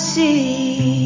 see.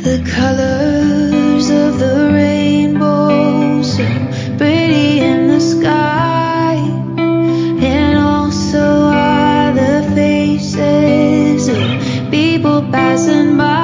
The colors of the rainbow so pretty in the sky, and also are the faces of people passing by.